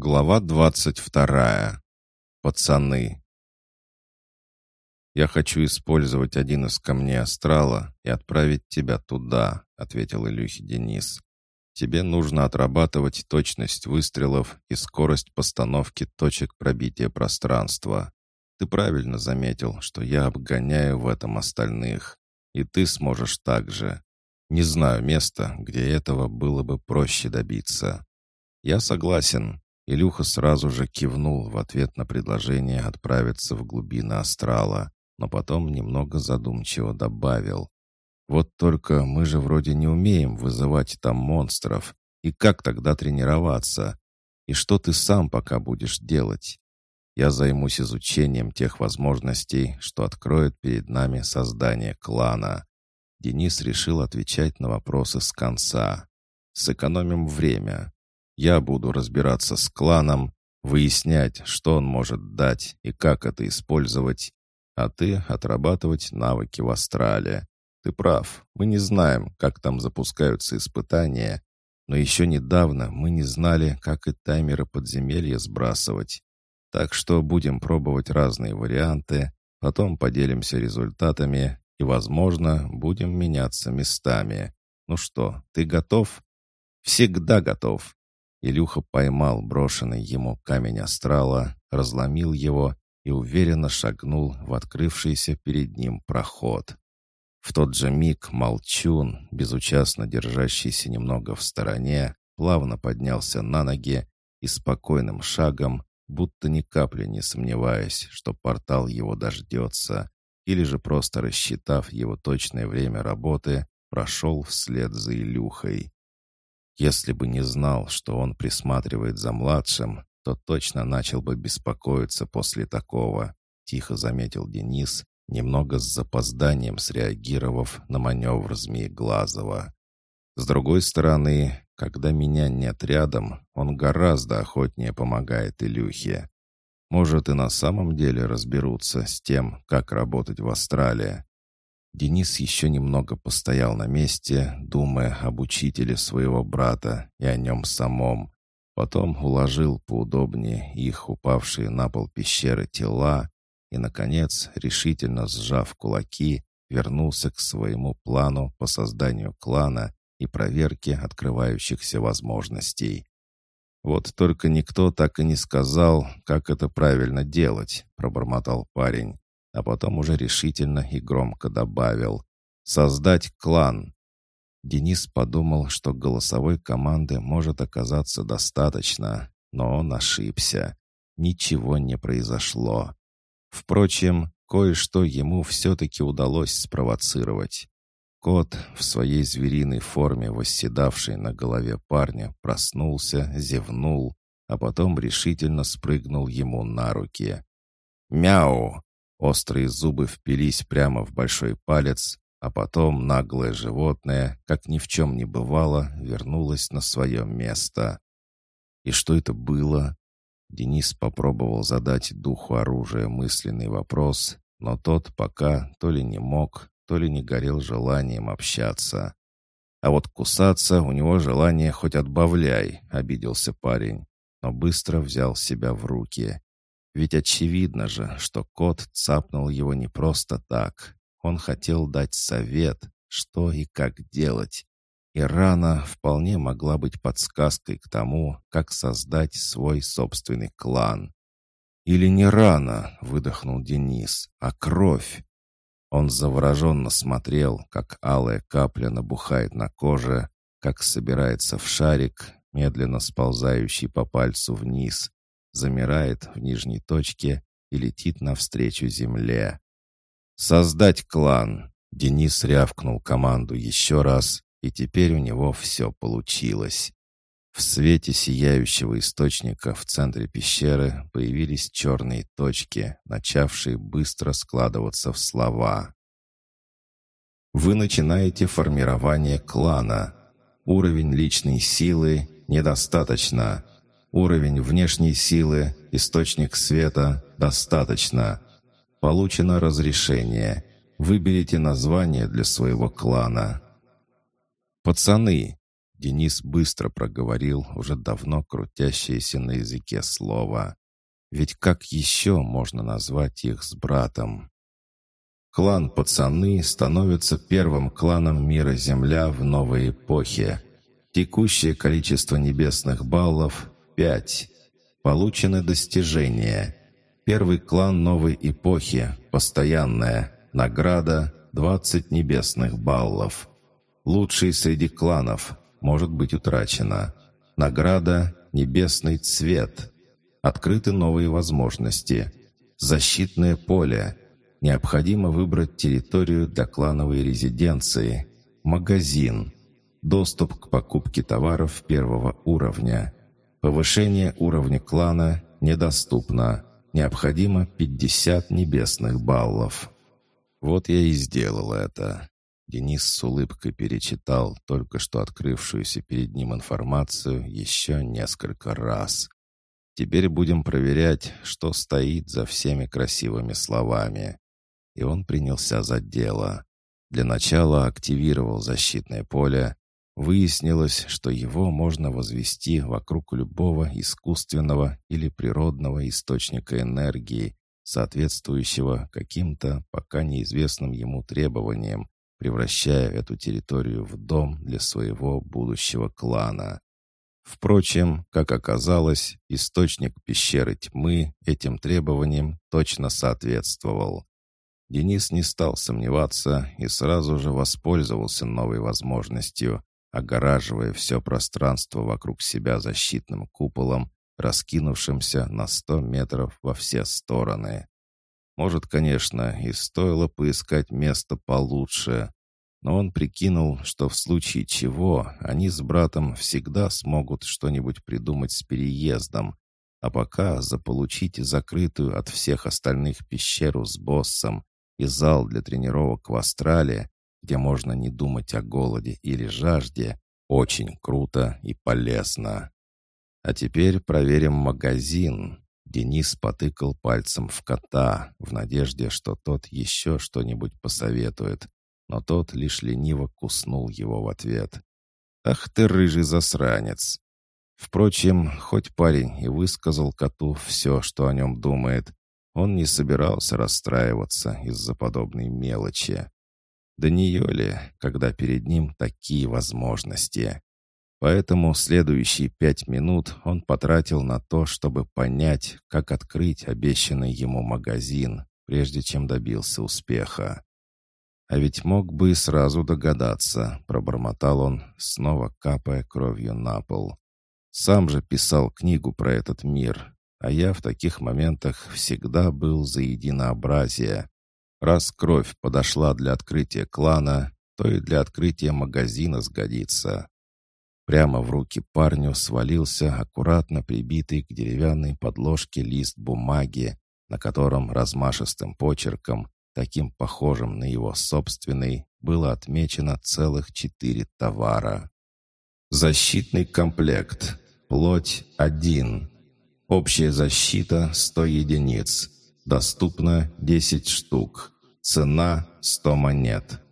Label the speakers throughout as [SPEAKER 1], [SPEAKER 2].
[SPEAKER 1] Глава двадцать вторая. Пацаны. «Я хочу использовать один из камней астрала и отправить тебя туда», — ответил Илюхе Денис. «Тебе нужно отрабатывать точность выстрелов и скорость постановки точек пробития пространства. Ты правильно заметил, что я обгоняю в этом остальных, и ты сможешь так же. Не знаю места, где этого было бы проще добиться». «Я согласен», Илюха сразу же кивнул в ответ на предложение отправиться в глубины астрала, но потом немного задумчиво добавил. «Вот только мы же вроде не умеем вызывать там монстров. И как тогда тренироваться? И что ты сам пока будешь делать? Я займусь изучением тех возможностей, что откроет перед нами создание клана». Денис решил отвечать на вопросы с конца. «Сэкономим время. Я буду разбираться с кланом, выяснять, что он может дать и как это использовать, а ты отрабатывать навыки в астрале. Ты прав, мы не знаем, как там запускаются испытания, но еще недавно мы не знали, как и таймеры подземелья сбрасывать. Так что будем пробовать разные варианты, потом поделимся результатами и, возможно, будем меняться местами. Ну что, ты готов? Всегда готов. Илюха поймал брошенный ему камень астрала, разломил его и уверенно шагнул в открывшийся перед ним проход. В тот же миг молчун, безучастно держащийся немного в стороне, плавно поднялся на ноги и спокойным шагом, будто ни капли не сомневаясь, что портал его дождется, или же просто рассчитав его точное время работы, прошел вслед за Илюхой. Если бы не знал, что он присматривает за младшим, то точно начал бы беспокоиться после такого, тихо заметил Денис, немного с запозданием среагировав на маневр Змееглазова. С другой стороны, когда меня нет рядом, он гораздо охотнее помогает Илюхе. Может, и на самом деле разберутся с тем, как работать в Австралии. Денис еще немного постоял на месте, думая об учителе своего брата и о нем самом. Потом уложил поудобнее их упавшие на пол пещеры тела и, наконец, решительно сжав кулаки, вернулся к своему плану по созданию клана и проверке открывающихся возможностей. «Вот только никто так и не сказал, как это правильно делать», — пробормотал парень а потом уже решительно и громко добавил «Создать клан». Денис подумал, что голосовой команды может оказаться достаточно, но он ошибся. Ничего не произошло. Впрочем, кое-что ему все-таки удалось спровоцировать. Кот, в своей звериной форме восседавший на голове парня, проснулся, зевнул, а потом решительно спрыгнул ему на руки. «Мяу!» Острые зубы впились прямо в большой палец, а потом наглое животное, как ни в чем не бывало, вернулось на свое место. И что это было? Денис попробовал задать духу оружия мысленный вопрос, но тот пока то ли не мог, то ли не горел желанием общаться. А вот кусаться у него желание хоть отбавляй, обиделся парень, но быстро взял себя в руки. Ведь очевидно же, что кот цапнул его не просто так. Он хотел дать совет, что и как делать. И рана вполне могла быть подсказкой к тому, как создать свой собственный клан. «Или не рана», — выдохнул Денис, — «а кровь». Он завороженно смотрел, как алая капля набухает на коже, как собирается в шарик, медленно сползающий по пальцу вниз, замирает в нижней точке и летит навстречу земле. «Создать клан!» Денис рявкнул команду еще раз, и теперь у него все получилось. В свете сияющего источника в центре пещеры появились черные точки, начавшие быстро складываться в слова. Вы начинаете формирование клана. Уровень личной силы недостаточно. Уровень внешней силы, источник света достаточно. Получено разрешение. Выберите название для своего клана. «Пацаны!» Денис быстро проговорил уже давно крутящееся на языке слово. Ведь как еще можно назвать их с братом? Клан «Пацаны» становится первым кланом мира Земля в новой эпохе. Текущее количество небесных баллов — пять. Получены достижения. Первый клан новой эпохи, постоянная, награда — 20 небесных баллов. Лучший среди кланов, может быть утрачена. Награда — небесный цвет. Открыты новые возможности. Защитное поле. Необходимо выбрать территорию для клановой резиденции. Магазин. Доступ к покупке товаров первого уровня. Повышение уровня клана недоступно. Необходимо 50 небесных баллов. Вот я и сделал это. Денис с улыбкой перечитал только что открывшуюся перед ним информацию еще несколько раз. Теперь будем проверять, что стоит за всеми красивыми словами. И он принялся за дело. Для начала активировал защитное поле. Выяснилось, что его можно возвести вокруг любого искусственного или природного источника энергии, соответствующего каким-то пока неизвестным ему требованиям, превращая эту территорию в дом для своего будущего клана. Впрочем, как оказалось, источник пещеры тьмы этим требованиям точно соответствовал. Денис не стал сомневаться и сразу же воспользовался новой возможностью, огораживая все пространство вокруг себя защитным куполом, раскинувшимся на сто метров во все стороны. Может, конечно, и стоило поискать место получше, но он прикинул, что в случае чего они с братом всегда смогут что-нибудь придумать с переездом, а пока заполучить закрытую от всех остальных пещеру с боссом и зал для тренировок в Астрале, где можно не думать о голоде или жажде, очень круто и полезно. А теперь проверим магазин. Денис потыкал пальцем в кота, в надежде, что тот еще что-нибудь посоветует, но тот лишь лениво куснул его в ответ. «Ах ты, рыжий засранец!» Впрочем, хоть парень и высказал коту все, что о нем думает, он не собирался расстраиваться из-за подобной мелочи. Да нее ли, когда перед ним такие возможности? Поэтому следующие пять минут он потратил на то, чтобы понять, как открыть обещанный ему магазин, прежде чем добился успеха. «А ведь мог бы сразу догадаться», — пробормотал он, снова капая кровью на пол. «Сам же писал книгу про этот мир, а я в таких моментах всегда был за единообразие. Раз кровь подошла для открытия клана, то и для открытия магазина сгодится». Прямо в руки парню свалился аккуратно прибитый к деревянной подложке лист бумаги, на котором размашистым почерком, таким похожим на его собственный, было отмечено целых четыре товара. Защитный комплект. Плоть 1. Общая защита 100 единиц. Доступно 10 штук. Цена 100 монет.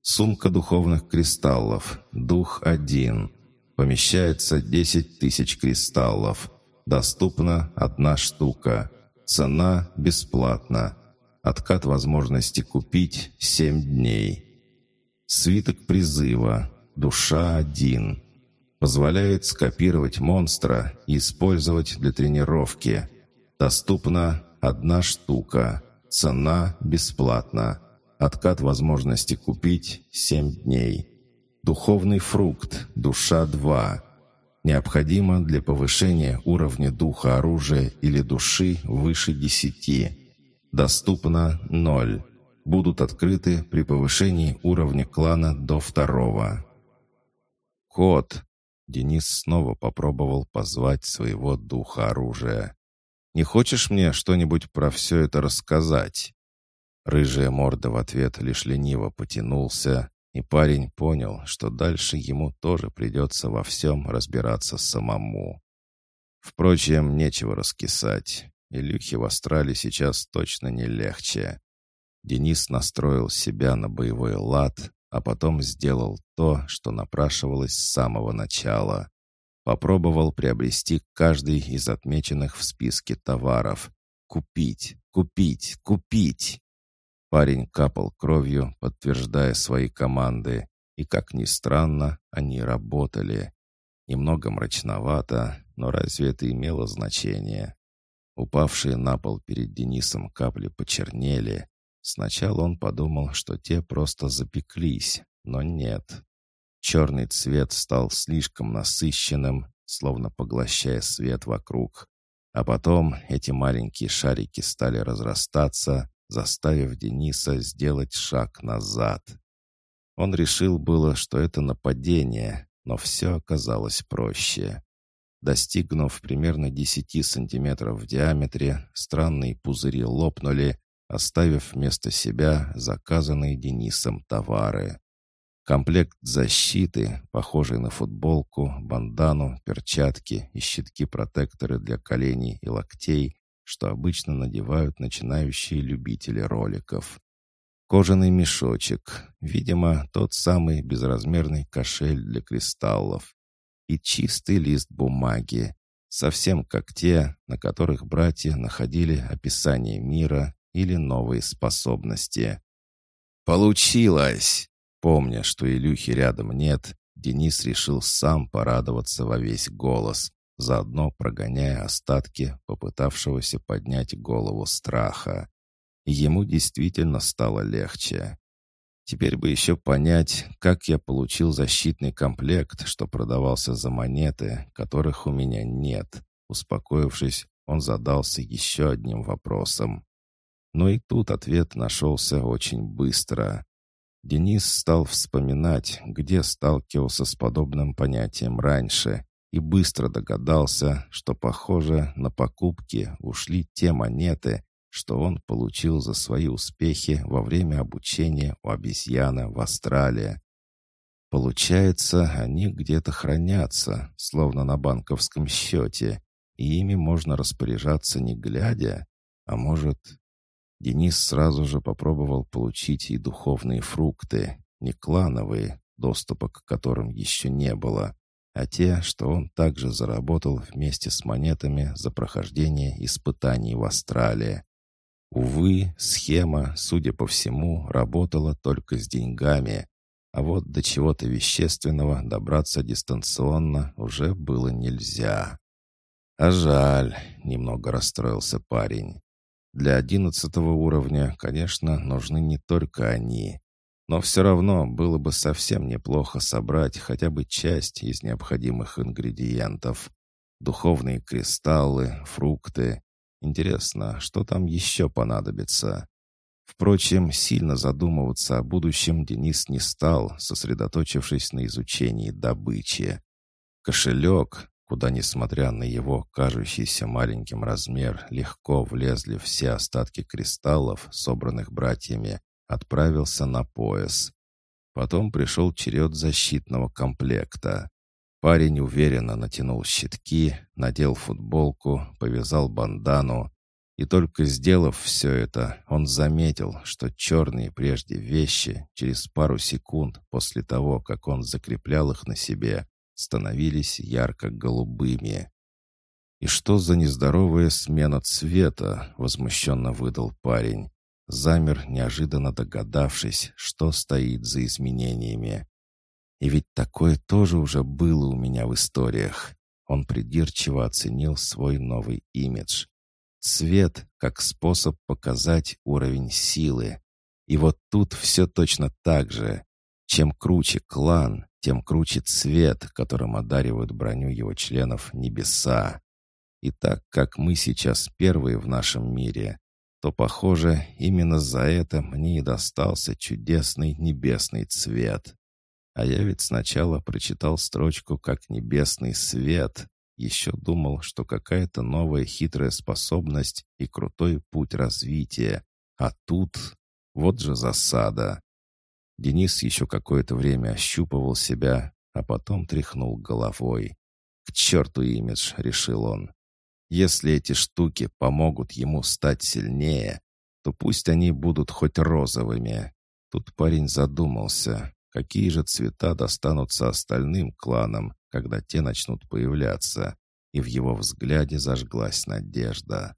[SPEAKER 1] Сумка духовных кристаллов. Дух один. Помещается 10 тысяч кристаллов. Доступна одна штука. Цена бесплатна. Откат возможности купить 7 дней. Свиток призыва. Душа один. Позволяет скопировать монстра и использовать для тренировки. Доступна одна штука. Цена бесплатна. Откат возможности купить 7 дней. Духовный фрукт, душа 2. Необходимо для повышения уровня духа оружия или души выше 10. Доступно 0. Будут открыты при повышении уровня клана до второго. Кот. Денис снова попробовал позвать своего духа оружия. «Не хочешь мне что-нибудь про все это рассказать?» Рыжая морда в ответ лишь лениво потянулся, и парень понял, что дальше ему тоже придется во всем разбираться самому. Впрочем, нечего раскисать. Илюхе в Астрале сейчас точно не легче. Денис настроил себя на боевой лад, а потом сделал то, что напрашивалось с самого начала. Попробовал приобрести каждый из отмеченных в списке товаров. Купить, купить, купить. Парень капал кровью, подтверждая свои команды, и, как ни странно, они работали. Немного мрачновато, но разве это имело значение? Упавшие на пол перед Денисом капли почернели. Сначала он подумал, что те просто запеклись, но нет. Черный цвет стал слишком насыщенным, словно поглощая свет вокруг. А потом эти маленькие шарики стали разрастаться, заставив Дениса сделать шаг назад. Он решил было, что это нападение, но все оказалось проще. Достигнув примерно 10 сантиметров в диаметре, странные пузыри лопнули, оставив вместо себя заказанные Денисом товары. Комплект защиты, похожий на футболку, бандану, перчатки и щитки-протекторы для коленей и локтей, что обычно надевают начинающие любители роликов. Кожаный мешочек, видимо, тот самый безразмерный кошель для кристаллов и чистый лист бумаги, совсем как те, на которых братья находили описание мира или новые способности. «Получилось!» Помня, что Илюхи рядом нет, Денис решил сам порадоваться во весь голос, заодно прогоняя остатки попытавшегося поднять голову страха. Ему действительно стало легче. Теперь бы еще понять, как я получил защитный комплект, что продавался за монеты, которых у меня нет. Успокоившись, он задался еще одним вопросом. Но и тут ответ нашелся очень быстро. Денис стал вспоминать, где сталкивался с подобным понятием раньше, и быстро догадался, что, похоже, на покупки ушли те монеты, что он получил за свои успехи во время обучения у обезьяны в Австралии. Получается, они где-то хранятся, словно на банковском счете, и ими можно распоряжаться не глядя, а может... Денис сразу же попробовал получить и духовные фрукты, не клановые, доступа к которым еще не было, а те, что он также заработал вместе с монетами за прохождение испытаний в Австралии. Увы, схема, судя по всему, работала только с деньгами, а вот до чего-то вещественного добраться дистанционно уже было нельзя. А жаль, немного расстроился парень. Для одиннадцатого уровня, конечно, нужны не только они. Но все равно было бы совсем неплохо собрать хотя бы часть из необходимых ингредиентов. Духовные кристаллы, фрукты, Интересно, что там еще понадобится? Впрочем, сильно задумываться о будущем Денис не стал, сосредоточившись на изучении добычи. Кошелек, куда, несмотря на его кажущийся маленьким размер, легко влезли все остатки кристаллов, собранных братьями, отправился на пояс. Потом пришел черед защитного комплекта. Парень уверенно натянул щитки, надел футболку, повязал бандану. И только сделав все это, он заметил, что черные прежде вещи через пару секунд после того, как он закреплял их на себе, становились ярко-голубыми. «И что за нездоровая смена цвета?» — возмущенно выдал парень. Замер, неожиданно догадавшись, что стоит за изменениями. И ведь такое тоже уже было у меня в историях. Он придирчиво оценил свой новый имидж. Цвет как способ показать уровень силы. И вот тут все точно так же. Чем круче клан, тем круче цвет, которым одаривают броню его членов небеса. И так как мы сейчас первые в нашем мире, то, похоже, именно за это мне и достался чудесный небесный цвет. А я ведь сначала прочитал строчку как «небесный свет», еще думал, что какая-то новая хитрая способность и крутой путь развития. А тут вот же засада. Денис еще какое-то время ощупывал себя, а потом тряхнул головой. «К черту имидж!» — решил он. «Если эти штуки помогут ему стать сильнее, то пусть они будут хоть розовыми». Тут парень задумался, какие же цвета достанутся остальным кланам, когда те начнут появляться, и в его взгляде зажглась надежда.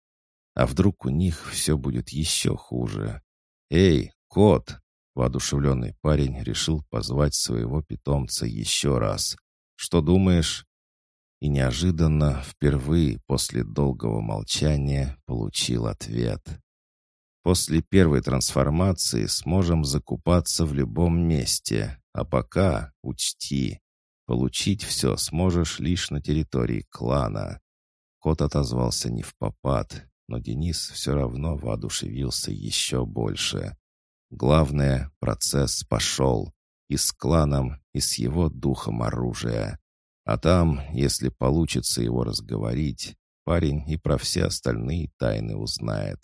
[SPEAKER 1] А вдруг у них все будет еще хуже? «Эй, кот!» Воодушевленный парень решил позвать своего питомца еще раз. «Что думаешь?» И неожиданно, впервые после долгого молчания, получил ответ. «После первой трансформации сможем закупаться в любом месте, а пока, учти, получить все сможешь лишь на территории клана». Кот отозвался не в попад, но Денис все равно воодушевился еще больше. Главное, процесс пошел. И с кланом, и с его духом оружия. А там, если получится его разговорить, парень и про все остальные тайны узнает.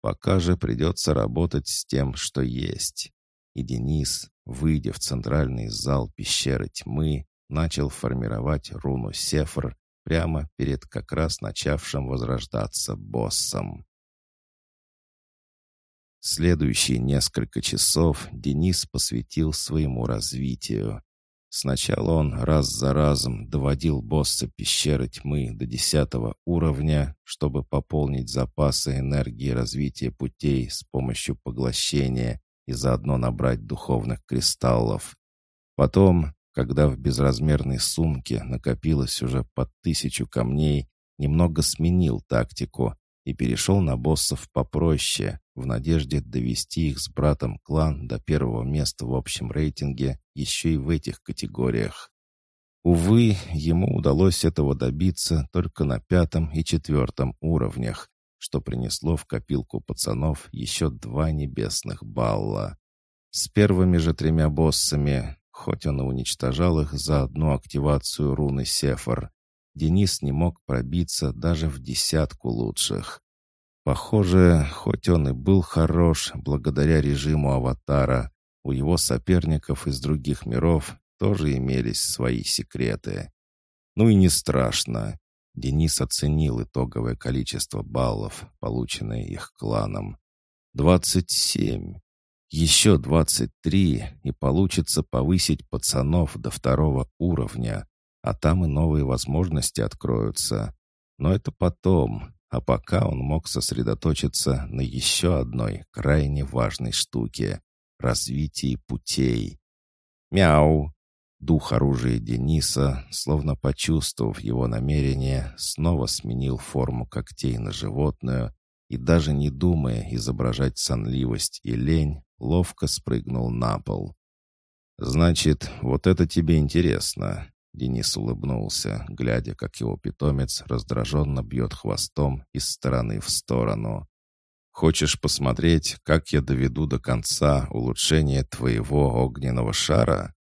[SPEAKER 1] Пока же придется работать с тем, что есть. И Денис, выйдя в центральный зал пещеры тьмы, начал формировать руну Сефр прямо перед как раз начавшим возрождаться боссом. Следующие несколько часов Денис посвятил своему развитию. Сначала он раз за разом доводил босса пещеры тьмы до десятого уровня, чтобы пополнить запасы энергии развития путей с помощью поглощения и заодно набрать духовных кристаллов. Потом когда в безразмерной сумке накопилось уже под тысячу камней, немного сменил тактику и перешел на боссов попроще, в надежде довести их с братом клан до первого места в общем рейтинге еще и в этих категориях. Увы, ему удалось этого добиться только на пятом и четвертом уровнях, что принесло в копилку пацанов еще два небесных балла. С первыми же тремя боссами Хоть он и уничтожал их за одну активацию руны Сефар, Денис не мог пробиться даже в десятку лучших. Похоже, хоть он и был хорош благодаря режиму аватара, у его соперников из других миров тоже имелись свои секреты. Ну и не страшно. Денис оценил итоговое количество баллов, полученное их кланом. «Двадцать семь. Еще 23, и получится повысить пацанов до второго уровня, а там и новые возможности откроются. Но это потом, а пока он мог сосредоточиться на еще одной крайне важной штуке — развитии путей. «Мяу!» Дух оружия Дениса, словно почувствовав его намерение, снова сменил форму когтей на животную и даже не думая изображать сонливость и лень, ловко спрыгнул на пол. «Значит, вот это тебе интересно», — Денис улыбнулся, глядя, как его питомец раздраженно бьет хвостом из стороны в сторону. «Хочешь посмотреть, как я доведу до конца улучшение твоего огненного шара?»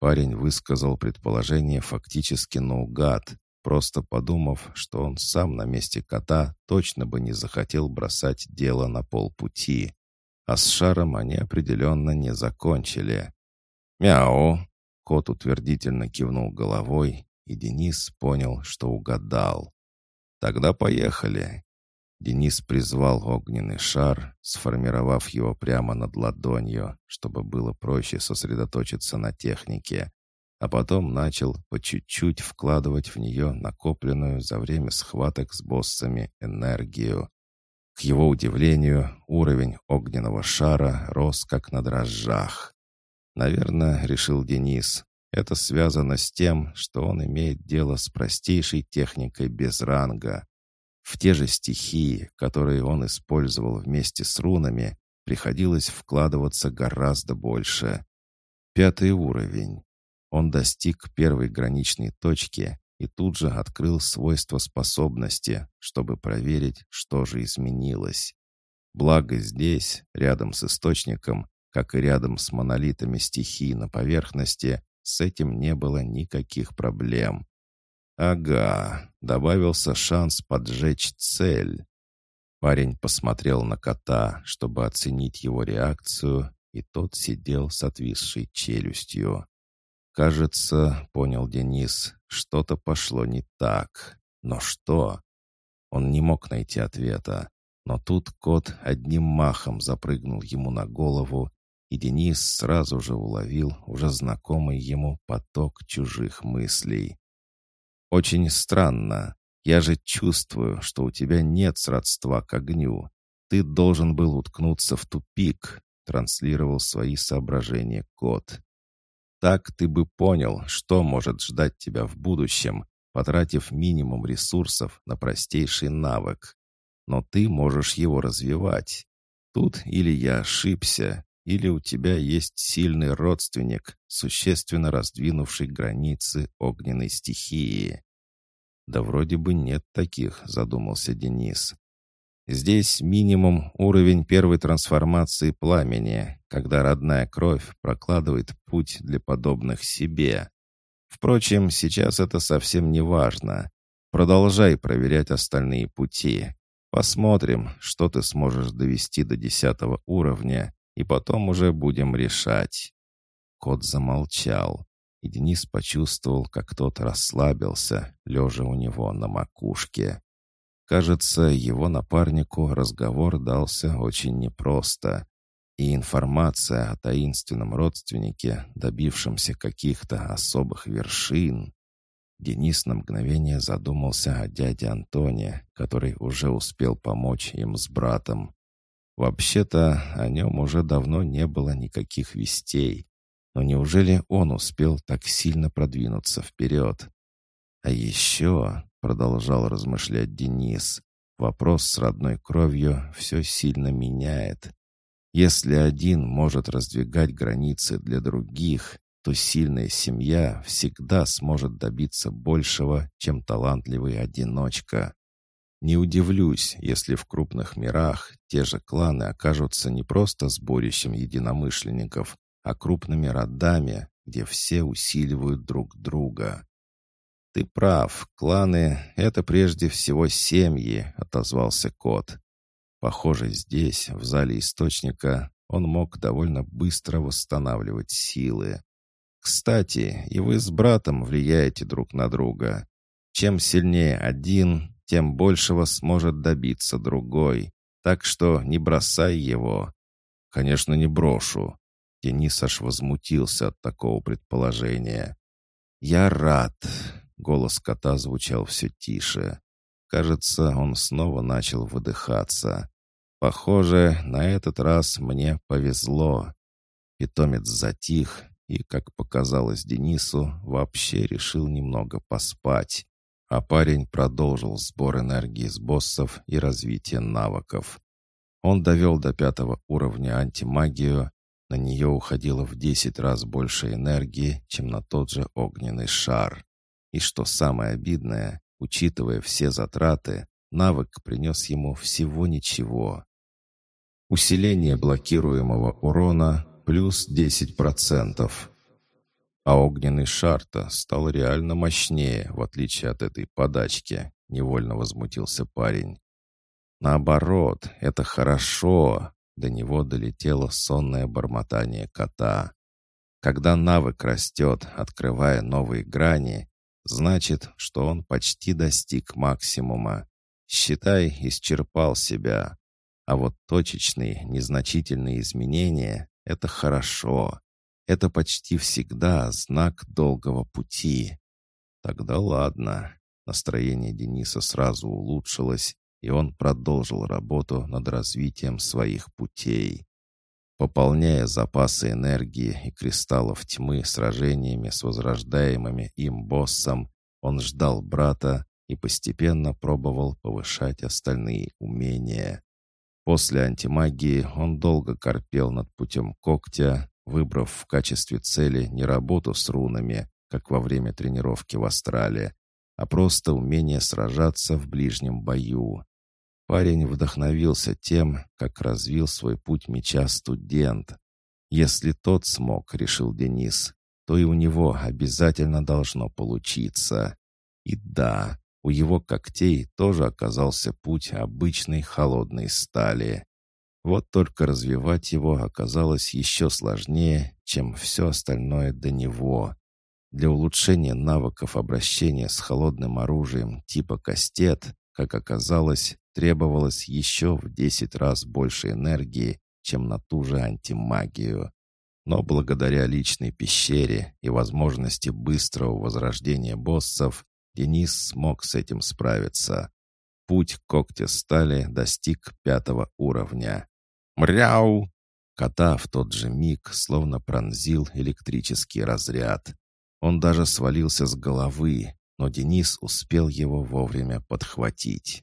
[SPEAKER 1] Парень высказал предположение фактически наугад, просто подумав, что он сам на месте кота точно бы не захотел бросать дело на полпути. А с шаром они определенно не закончили. «Мяу!» — кот утвердительно кивнул головой, и Денис понял, что угадал. «Тогда поехали!» Денис призвал огненный шар, сформировав его прямо над ладонью, чтобы было проще сосредоточиться на технике, а потом начал по чуть-чуть вкладывать в нее накопленную за время схваток с боссами энергию. К его удивлению, уровень огненного шара рос как на дрожжах. Наверное, решил Денис, это связано с тем, что он имеет дело с простейшей техникой без ранга. В те же стихии, которые он использовал вместе с рунами, приходилось вкладываться гораздо больше. Пятый уровень. Он достиг первой граничной точки и тут же открыл свойства способности, чтобы проверить, что же изменилось. Благо здесь, рядом с источником, как и рядом с монолитами стихий на поверхности, с этим не было никаких проблем. Ага, добавился шанс поджечь цель. Парень посмотрел на кота, чтобы оценить его реакцию, и тот сидел с отвисшей челюстью. Кажется, понял Денис, что-то пошло не так. Но что? Он не мог найти ответа. Но тут кот одним махом запрыгнул ему на голову и Денис сразу же уловил уже знакомый ему поток чужих мыслей. «Очень странно. Я же чувствую, что у тебя нет сродства к огню. Ты должен был уткнуться в тупик», — транслировал свои соображения кот. «Так ты бы понял, что может ждать тебя в будущем, потратив минимум ресурсов на простейший навык. Но ты можешь его развивать. Тут или я ошибся, или у тебя есть сильный родственник, существенно раздвинувший границы огненной стихии. Да вроде бы нет таких, задумался Денис. Здесь минимум уровень первой трансформации пламени, когда родная кровь прокладывает путь для подобных себе. Впрочем, сейчас это совсем не важно. Продолжай проверять остальные пути. Посмотрим, что ты сможешь довести до десятого уровня, и потом уже будем решать». Кот замолчал, и Денис почувствовал, как тот расслабился, лежа у него на макушке. Кажется, его напарнику разговор дался очень непросто, и информация о таинственном родственнике, добившемся каких-то особых вершин. Денис на мгновение задумался о дяде Антоне, который уже успел помочь им с братом. Вообще-то о нем уже давно не было никаких вестей. Но неужели он успел так сильно продвинуться вперед? А еще, продолжал размышлять Денис, вопрос с родной кровью все сильно меняет. Если один может раздвигать границы для других, то сильная семья всегда сможет добиться большего, чем талантливый одиночка. Не удивлюсь, если в крупных мирах те же кланы окажутся не просто сборищем единомышленников, а крупными родами, где все усиливают друг друга. «Ты прав, кланы — это прежде всего семьи», — отозвался кот. Похоже, здесь, в зале источника, он мог довольно быстро восстанавливать силы. Кстати, и вы с братом влияете друг на друга. Чем сильнее один, тем большего сможет добиться другой. Так что не бросай его». «Конечно, не брошу». Денис аж возмутился от такого предположения. «Я рад». Голос кота звучал все тише. Кажется, он снова начал выдыхаться. «Похоже, на этот раз мне повезло». Питомец затих и, как показалось Денису, вообще решил немного поспать. А парень продолжил сбор энергии с боссов и развитие навыков. Он довел до пятого уровня антимагию, на нее уходило в десять раз больше энергии, чем на тот же огненный шар. И что самое обидное, учитывая все затраты, навык принес ему всего ничего. Усиление блокируемого урона плюс 10%. А огненный шар-то стал реально мощнее, в отличие от этой подачки, невольно возмутился парень. Наоборот, это хорошо. До него долетело сонное бормотание кота. Когда навык растет, открывая новые грани, значит, что он почти достиг максимума. Считай, исчерпал себя. А вот точечные, незначительные изменения — это хорошо. Это почти всегда знак долгого пути. Тогда ладно. Настроение Дениса сразу улучшилось, и он продолжил работу над развитием своих путей. Пополняя запасы энергии и кристаллов тьмы сражениями с возрождаемыми им боссом, он ждал брата и постепенно пробовал повышать остальные умения. После антимагии он долго корпел над путем когтя, выбрав в качестве цели не работу с рунами, как во время тренировки в Астрале, а просто умение сражаться в ближнем бою. Парень вдохновился тем, как развил свой путь меча студент. Если тот смог, решил Денис, то и у него обязательно должно получиться. И да, у его когтей тоже оказался путь обычной холодной стали. Вот только развивать его оказалось еще сложнее, чем все остальное до него. Для улучшения навыков обращения с холодным оружием типа кастет, как оказалось, требовалось еще в 10 раз больше энергии, чем на ту же антимагию. Но благодаря личной пещере и возможности быстрого возрождения боссов, Денис смог с этим справиться. Путь когтя стали достиг пятого уровня. «Мряу!» Кота в тот же миг словно пронзил электрический разряд. Он даже свалился с головы, но Денис успел его вовремя подхватить.